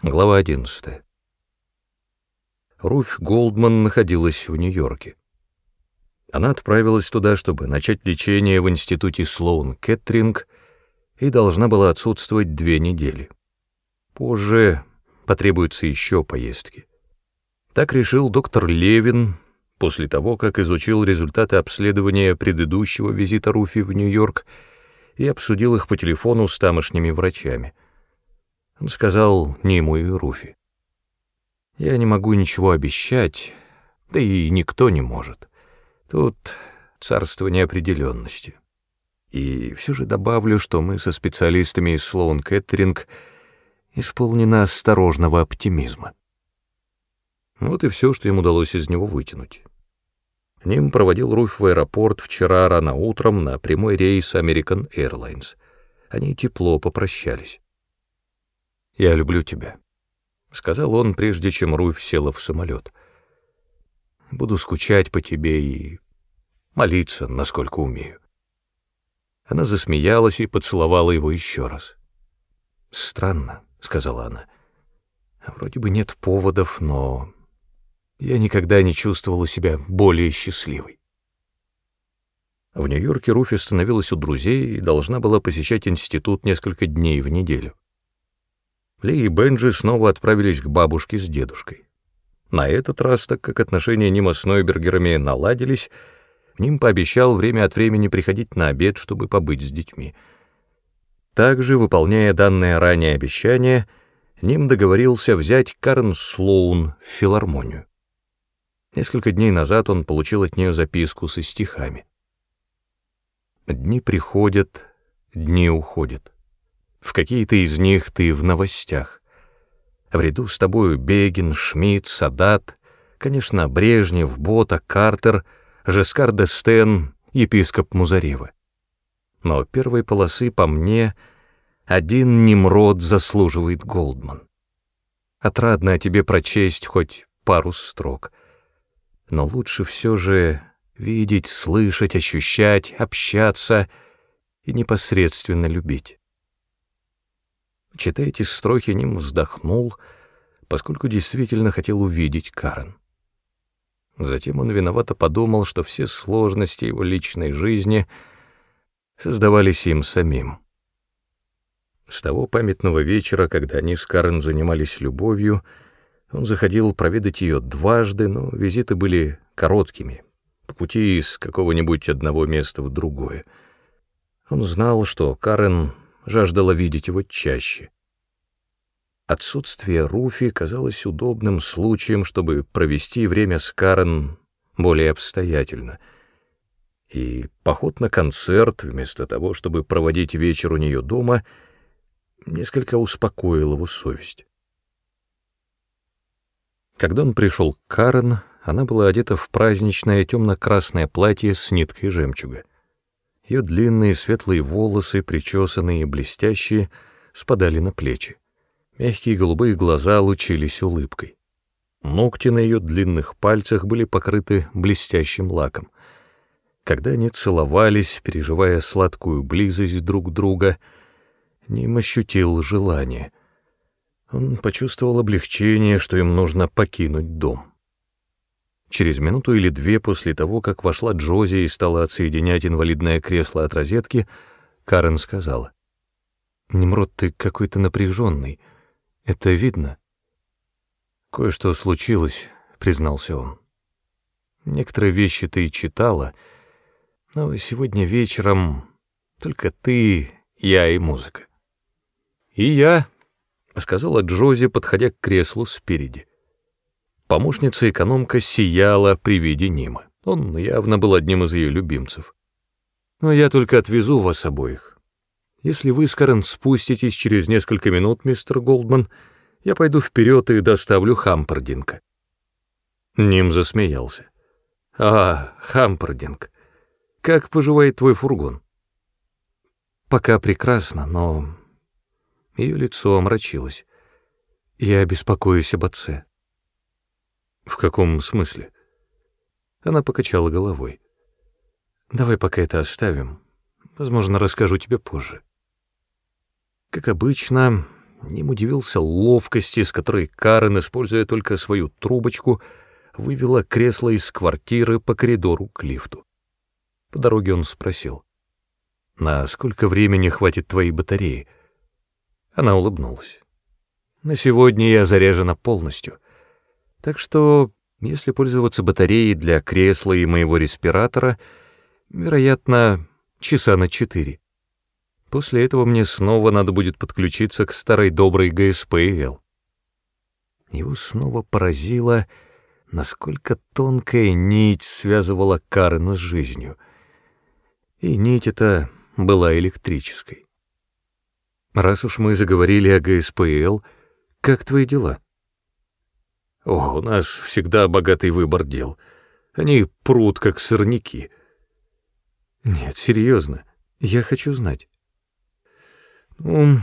Глава 11. Руфь Голдман находилась в Нью-Йорке. Она отправилась туда, чтобы начать лечение в институте Слоун Кеттринг и должна была отсутствовать две недели. Позже потребуются еще поездки. Так решил доктор Левин после того, как изучил результаты обследования предыдущего визита Руфи в Нью-Йорк и обсудил их по телефону с тамошними врачами — он сказал Ниму и Руфи. «Я не могу ничего обещать, да и никто не может. Тут царство неопределенности. И все же добавлю, что мы со специалистами из Слоун Кэттеринг исполнены осторожного оптимизма». Вот и все, что им удалось из него вытянуть. Ним проводил Руфь в аэропорт вчера рано утром на прямой рейс American Airlines. Они тепло попрощались. «Я люблю тебя», — сказал он, прежде чем Руфь села в самолет. «Буду скучать по тебе и молиться, насколько умею». Она засмеялась и поцеловала его еще раз. «Странно», — сказала она. «Вроде бы нет поводов, но я никогда не чувствовала себя более счастливой». В Нью-Йорке Руфи становилась у друзей и должна была посещать институт несколько дней в неделю. Ли и Бенджи снова отправились к бабушке с дедушкой. На этот раз, так как отношения Нима с Нойбергерами наладились, Ним пообещал время от времени приходить на обед, чтобы побыть с детьми. Также, выполняя данное ранее обещание, Ним договорился взять Карен Слоун в филармонию. Несколько дней назад он получил от нее записку со стихами. «Дни приходят, дни уходят». В какие-то из них ты в новостях. В ряду с тобою Бегин, Шмидт, Садат, конечно, Брежнев, Бота, Картер, Жескар де Стен, епископ Музарева. Но первой полосы по мне один Немрод заслуживает Голдман. Отрадно о тебе прочесть хоть пару строк. Но лучше все же видеть, слышать, ощущать, общаться и непосредственно любить. Читая эти строки, Ним вздохнул, поскольку действительно хотел увидеть Карен. Затем он виновато подумал, что все сложности его личной жизни создавались им самим. С того памятного вечера, когда они с Карен занимались любовью, он заходил проведать ее дважды, но визиты были короткими, по пути из какого-нибудь одного места в другое. Он знал, что Карен жаждала видеть его чаще. Отсутствие Руфи казалось удобным случаем, чтобы провести время с Карен более обстоятельно. И поход на концерт, вместо того, чтобы проводить вечер у нее дома, несколько успокоил его совесть. Когда он пришел к Карен, она была одета в праздничное темно-красное платье с ниткой жемчуга. Ее длинные светлые волосы, причесанные и блестящие, спадали на плечи. Мягкие голубые глаза лучились улыбкой. Ногти на ее длинных пальцах были покрыты блестящим лаком. Когда они целовались, переживая сладкую близость друг друга, Ним ощутил желание. Он почувствовал облегчение, что им нужно покинуть дом. Через минуту или две после того, как вошла Джози и стала отсоединять инвалидное кресло от розетки, Карен сказала. «Немрод, ты какой-то напряженный. Это видно?» «Кое-что случилось», — признался он. «Некоторые вещи ты читала, но сегодня вечером только ты, я и музыка». «И я», — сказала Джози, подходя к креслу спереди. Помощница-экономка сияла при виде Нима. Он явно был одним из ее любимцев. «Но я только отвезу вас обоих. Если вы с спуститесь через несколько минут, мистер Голдман, я пойду вперед и доставлю Хампердинга». Ним засмеялся. «А, Хампердинг, как поживает твой фургон?» «Пока прекрасно, но...» Ее лицо омрачилось. «Я беспокоюсь об отце». «В каком смысле?» Она покачала головой. «Давай пока это оставим. Возможно, расскажу тебе позже». Как обычно, Ним удивился ловкости, с которой Карен, используя только свою трубочку, вывела кресло из квартиры по коридору к лифту. По дороге он спросил, «На сколько времени хватит твоей батареи?» Она улыбнулась. «На сегодня я заряжена полностью. Так что, если пользоваться батареей для кресла и моего респиратора, вероятно, часа на четыре. После этого мне снова надо будет подключиться к старой доброй ГСПЛ. Его снова поразило, насколько тонкая нить связывала Карена с жизнью. И нить эта была электрической. Раз уж мы заговорили о ГСПЛ, как твои дела? О, у нас всегда богатый выбор дел. Они прут, как сорняки. Нет, серьезно, я хочу знать. «Ну,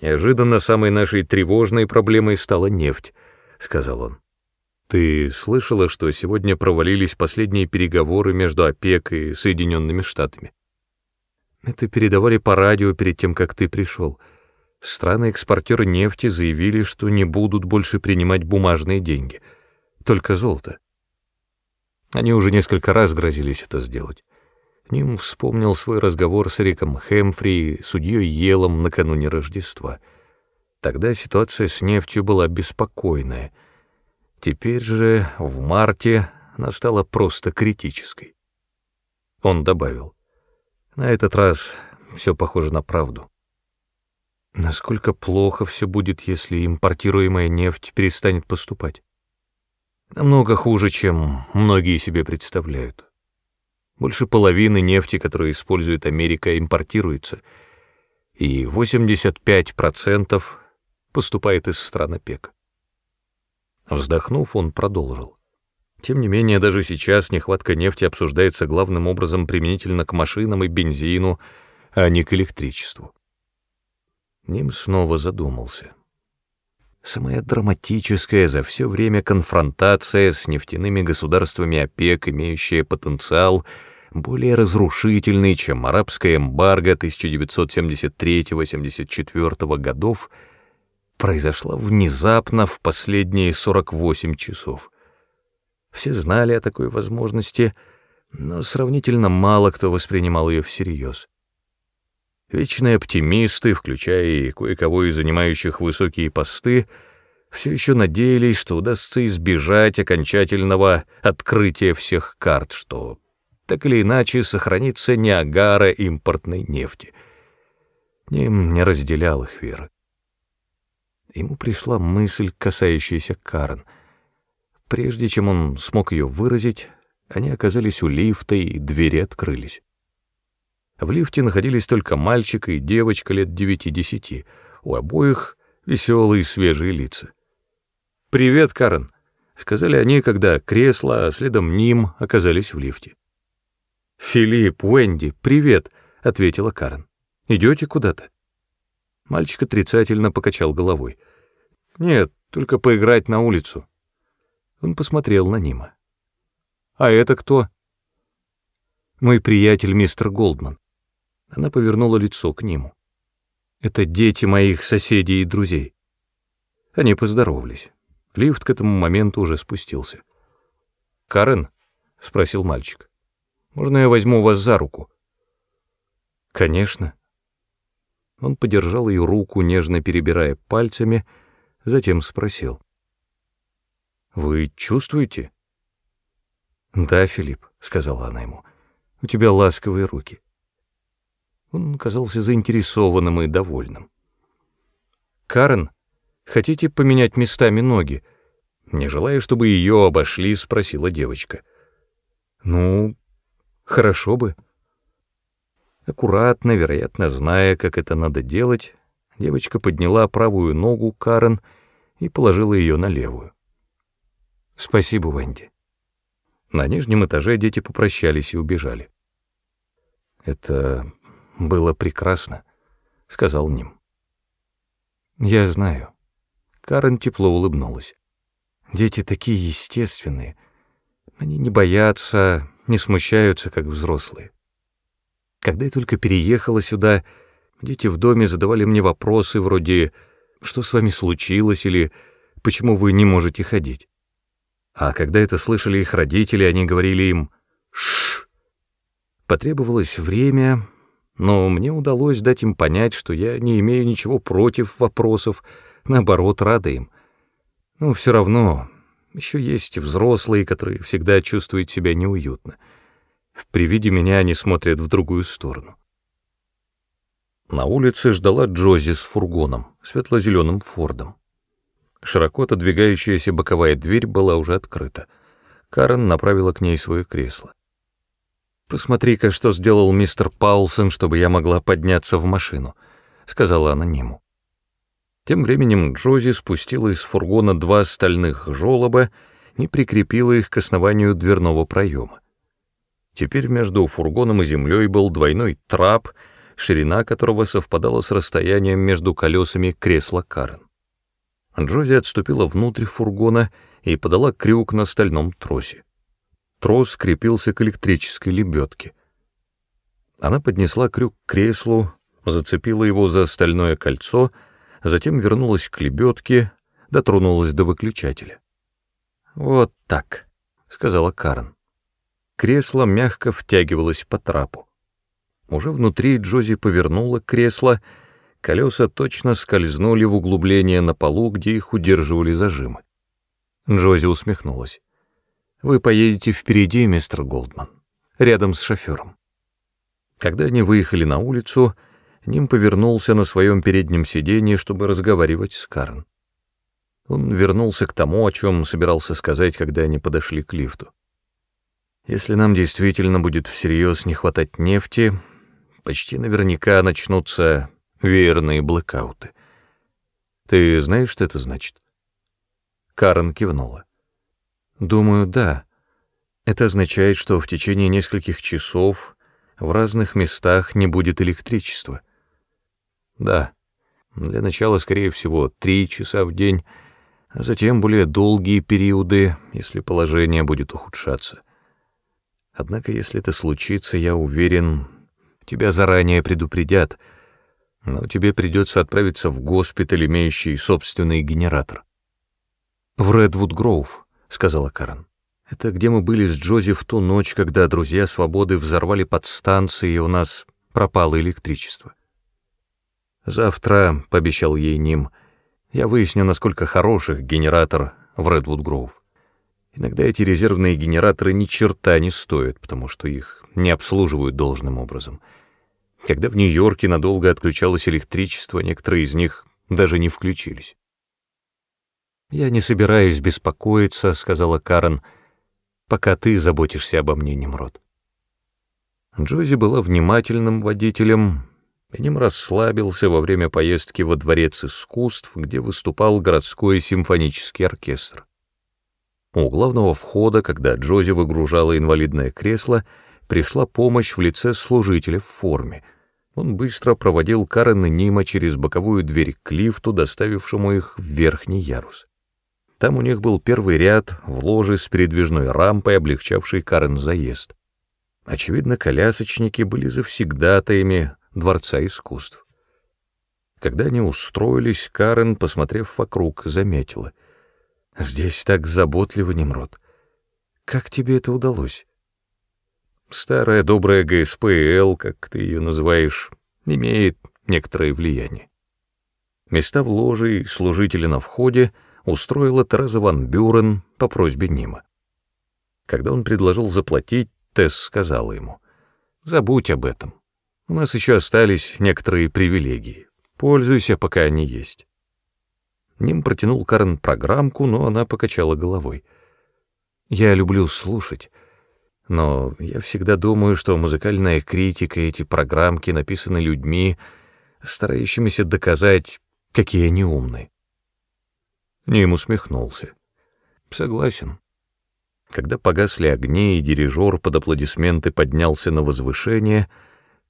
неожиданно самой нашей тревожной проблемой стала нефть», — сказал он. «Ты слышала, что сегодня провалились последние переговоры между ОПЕК и Соединенными Штатами?» «Это передавали по радио перед тем, как ты пришел. Страны-экспортеры нефти заявили, что не будут больше принимать бумажные деньги, только золото. Они уже несколько раз грозились это сделать. Ним вспомнил свой разговор с Риком Хэмфри судьей Елом накануне Рождества. Тогда ситуация с нефтью была беспокойная. Теперь же, в марте, она стала просто критической. Он добавил, на этот раз все похоже на правду. Насколько плохо все будет, если импортируемая нефть перестанет поступать? Намного хуже, чем многие себе представляют. Больше половины нефти, которую использует Америка, импортируется, и 85% поступает из стран ОПЕК. Вздохнув, он продолжил. Тем не менее, даже сейчас нехватка нефти обсуждается главным образом применительно к машинам и бензину, а не к электричеству. Ним снова задумался. Самая драматическая за все время конфронтация с нефтяными государствами ОПЕК, имеющая потенциал — более разрушительный, чем арабская эмбарго 1973-74 годов, произошла внезапно в последние 48 часов. Все знали о такой возможности, но сравнительно мало кто воспринимал ее всерьез. Вечные оптимисты, включая и кое-кого из занимающих высокие посты, все еще надеялись, что удастся избежать окончательного открытия всех карт, что так или иначе сохранится Ниагара импортной нефти. Ним не разделял их веры. Ему пришла мысль, касающаяся Карен. Прежде чем он смог ее выразить, они оказались у лифта, и двери открылись. В лифте находились только мальчик и девочка лет девяти-десяти, у обоих веселые свежие лица. «Привет, Карен», — сказали они, когда кресло, а следом ним оказались в лифте. «Филипп, Уэнди, привет!» — ответила Карен. «Идете куда-то?» Мальчик отрицательно покачал головой. «Нет, только поиграть на улицу». Он посмотрел на Нима. «А это кто?» «Мой приятель мистер Голдман». Она повернула лицо к Ниму. «Это дети моих соседей и друзей». Они поздоровались. Лифт к этому моменту уже спустился. «Карен?» — спросил мальчик. Можно я возьму вас за руку?» «Конечно». Он подержал ее руку, нежно перебирая пальцами, затем спросил. «Вы чувствуете?» «Да, Филипп», — сказала она ему, — «у тебя ласковые руки». Он казался заинтересованным и довольным. «Карен, хотите поменять местами ноги?» Не желая, чтобы ее обошли, спросила девочка. «Ну, Хорошо бы. Аккуратно, вероятно, зная, как это надо делать, девочка подняла правую ногу Карен и положила ее на левую. «Спасибо, Венди». На нижнем этаже дети попрощались и убежали. «Это было прекрасно», — сказал Ним. «Я знаю». Карен тепло улыбнулась. «Дети такие естественные. Они не боятся, не смущаются, как взрослые. Когда я только переехала сюда, дети в доме задавали мне вопросы вроде Что с вами случилось или почему вы не можете ходить? А когда это слышали их родители, они говорили им «Шш». Потребовалось время, но мне удалось дать им понять, что я не имею ничего против вопросов, наоборот, рада им. Но все равно еще есть взрослые, которые всегда чувствуют себя неуютно. При виде меня они смотрят в другую сторону. На улице ждала Джози с фургоном, светло-зеленым Фордом. Широко отодвигающаяся боковая дверь была уже открыта. Карен направила к ней свое кресло. «Посмотри-ка, что сделал мистер Паулсон, чтобы я могла подняться в машину», — сказала она Ниму. Тем временем Джози спустила из фургона два стальных жолоба и прикрепила их к основанию дверного проема. Теперь между фургоном и землей был двойной трап, ширина которого совпадала с расстоянием между колесами кресла Карен. Джози отступила внутрь фургона и подала крюк на стальном тросе. Трос крепился к электрической лебедке. Она поднесла крюк к креслу, зацепила его за стальное кольцо, затем вернулась к лебедке, дотронулась до выключателя. «Вот так», — сказала Карен. Кресло мягко втягивалось по трапу. Уже внутри Джози повернула кресло, колеса точно скользнули в углубление на полу, где их удерживали зажимы. Джози усмехнулась. Вы поедете впереди, мистер Голдман, рядом с шофером. Когда они выехали на улицу, Ним повернулся на своем переднем сиденье, чтобы разговаривать с Карн. Он вернулся к тому, о чем собирался сказать, когда они подошли к лифту. Если нам действительно будет всерьез не хватать нефти, почти наверняка начнутся веерные блэкауты. Ты знаешь, что это значит? Карен кивнула. Думаю, да. Это означает, что в течение нескольких часов в разных местах не будет электричества. Да. Для начала, скорее всего, три часа в день, а затем более долгие периоды, если положение будет ухудшаться. Однако, если это случится, я уверен, тебя заранее предупредят, но тебе придется отправиться в госпиталь, имеющий собственный генератор. В Редвуд Гроув, сказала Карен. Это где мы были с Джози в ту ночь, когда друзья Свободы взорвали подстанции, и у нас пропало электричество. Завтра, — пообещал ей Ним, — я выясню, насколько хороших генератор в Редвуд Гроув. Иногда эти резервные генераторы ни черта не стоят, потому что их не обслуживают должным образом. Когда в Нью-Йорке надолго отключалось электричество, некоторые из них даже не включились. «Я не собираюсь беспокоиться», — сказала Карен, — «пока ты заботишься обо мне, Немрод». Джози была внимательным водителем, и ним расслабился во время поездки во Дворец искусств, где выступал городской симфонический оркестр. У главного входа, когда Джози выгружала инвалидное кресло, пришла помощь в лице служителя в форме. Он быстро проводил Карен и Нима через боковую дверь к лифту, доставившему их в верхний ярус. Там у них был первый ряд в ложе с передвижной рампой, облегчавшей Карен заезд. Очевидно, колясочники были завсегдатаями Дворца искусств. Когда они устроились, Карен, посмотрев вокруг, заметила. «Здесь так заботливо, Немрод. Как тебе это удалось?» Старая добрая ГСПЛ, как ты ее называешь, имеет некоторое влияние. Места в ложе и служители на входе — устроила Тереза Ван Бюрен по просьбе Нима. Когда он предложил заплатить, Тесс сказала ему, «Забудь об этом. У нас еще остались некоторые привилегии. Пользуйся, пока они есть». Ним протянул Карен программку, но она покачала головой. «Я люблю слушать, но я всегда думаю, что музыкальная критика и эти программки написаны людьми, старающимися доказать, какие они умные. Ним усмехнулся. Согласен. Когда погасли огни и дирижер под аплодисменты поднялся на возвышение,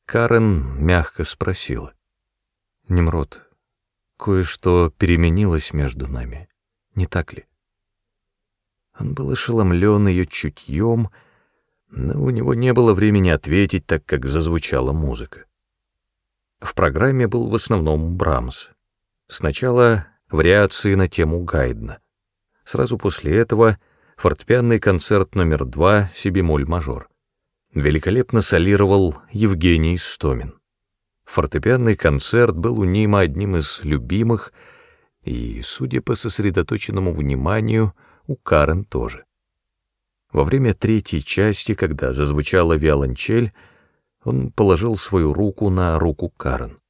Карен мягко спросила. «Немрод, кое-что переменилось между нами, не так ли?» Он был ошеломлен ее чутьем, но у него не было времени ответить, так как зазвучала музыка. В программе был в основном Брамс — Сначала вариации на тему Гайдна. Сразу после этого фортепианный концерт номер два «Си-бемоль-мажор». Великолепно солировал Евгений Стомин. Фортепианный концерт был у Нима одним из любимых, и, судя по сосредоточенному вниманию, у Карен тоже. Во время третьей части, когда зазвучала виолончель, он положил свою руку на руку Карен.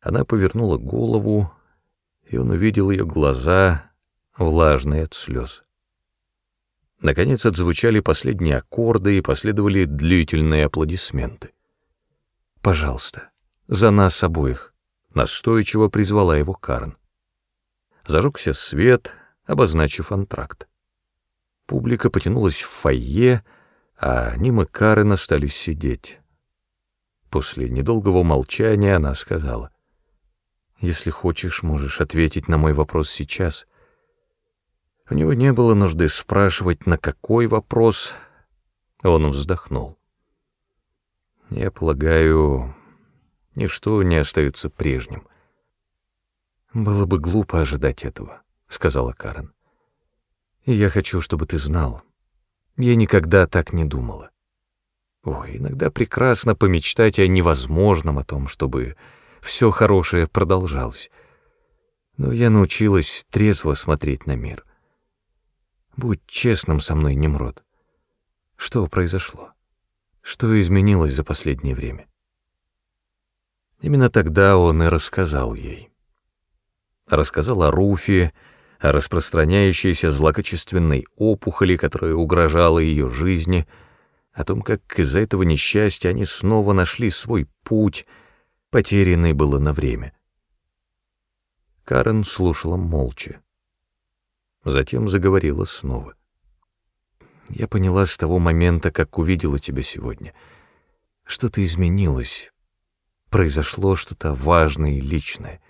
Она повернула голову, и он увидел ее глаза, влажные от слез. Наконец отзвучали последние аккорды и последовали длительные аплодисменты. «Пожалуйста, за нас обоих», — настойчиво призвала его Карен. Зажегся свет, обозначив антракт. Публика потянулась в фойе, а Нима Карен остались сидеть. После недолгого молчания она сказала, «Если хочешь, можешь ответить на мой вопрос сейчас». У него не было нужды спрашивать, на какой вопрос. Он вздохнул. «Я полагаю, ничто не остается прежним». «Было бы глупо ожидать этого», — сказала Карен. «И я хочу, чтобы ты знал. Я никогда так не думала. Ой, иногда прекрасно помечтать о невозможном, о том, чтобы все хорошее продолжалось. Но я научилась трезво смотреть на мир. Будь честным со мной, Немрод. Что произошло? Что изменилось за последнее время? Именно тогда он и рассказал ей. Рассказал о Руфе, о распространяющейся злокачественной опухоли, которая угрожала ее жизни — о том, как из-за этого несчастья они снова нашли свой путь, потерянный было на время. Карен слушала молча. Затем заговорила снова. «Я поняла с того момента, как увидела тебя сегодня. Что-то изменилось. Произошло что-то важное и личное.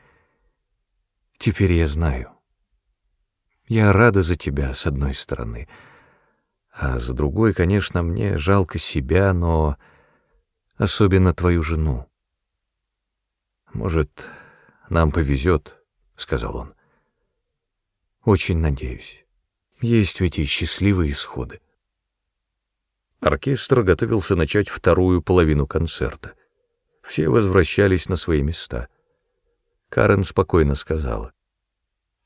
Теперь я знаю. Я рада за тебя, с одной стороны — а с другой, конечно, мне жалко себя, но особенно твою жену. Может, нам повезет, — сказал он. Очень надеюсь. Есть ведь и счастливые исходы. Оркестр готовился начать вторую половину концерта. Все возвращались на свои места. Карен спокойно сказала.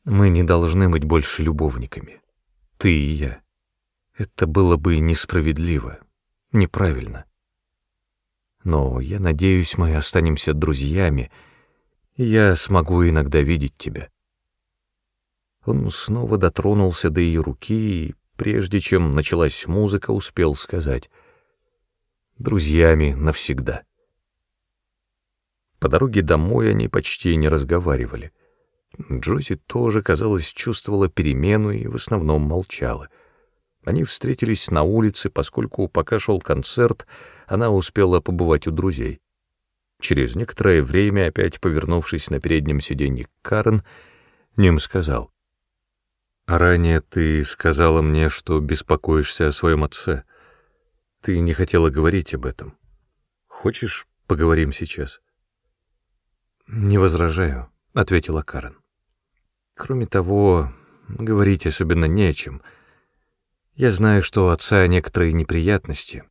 «Мы не должны быть больше любовниками. Ты и я. Это было бы несправедливо, неправильно. Но я надеюсь, мы останемся друзьями, и я смогу иногда видеть тебя. Он снова дотронулся до ее руки и, прежде чем началась музыка, успел сказать «Друзьями навсегда». По дороге домой они почти не разговаривали. Джози тоже, казалось, чувствовала перемену и в основном молчала — они встретились на улице, поскольку пока шел концерт, она успела побывать у друзей. Через некоторое время, опять повернувшись на переднем сиденье Карен, Ним сказал. «А ранее ты сказала мне, что беспокоишься о своем отце. Ты не хотела говорить об этом. Хочешь, поговорим сейчас?» «Не возражаю», — ответила Карен. «Кроме того, говорить особенно не о чем». Я знаю, что у отца некоторые неприятности.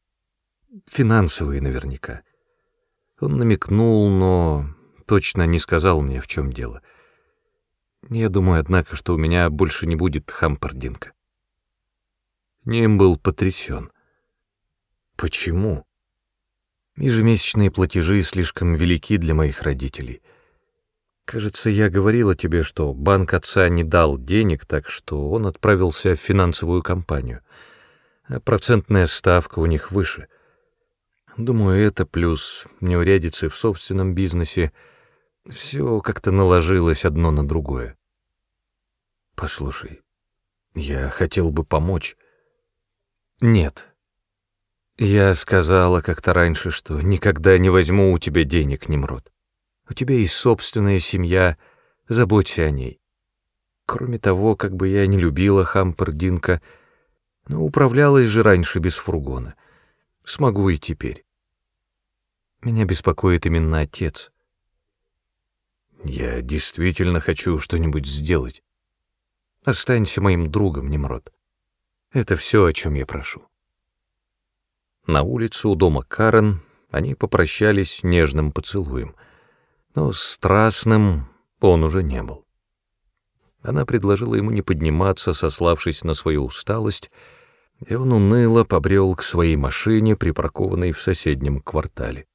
Финансовые наверняка. Он намекнул, но точно не сказал мне, в чем дело. Я думаю, однако, что у меня больше не будет хампардинка. Ним был потрясен. Почему? Ежемесячные платежи слишком велики для моих родителей. Кажется, я говорила тебе, что банк отца не дал денег, так что он отправился в финансовую компанию. А процентная ставка у них выше. Думаю, это плюс неурядицы в собственном бизнесе. Все как-то наложилось одно на другое. Послушай, я хотел бы помочь. Нет. Я сказала как-то раньше, что никогда не возьму у тебя денег, Немрод. У тебя есть собственная семья, заботься о ней. Кроме того, как бы я не любила Хампердинка, но управлялась же раньше без фургона. Смогу и теперь. Меня беспокоит именно отец. Я действительно хочу что-нибудь сделать. Останься моим другом, Немрод. Это все, о чем я прошу. На улице у дома Карен они попрощались нежным поцелуем, но страстным он уже не был. Она предложила ему не подниматься, сославшись на свою усталость, и он уныло побрел к своей машине, припаркованной в соседнем квартале.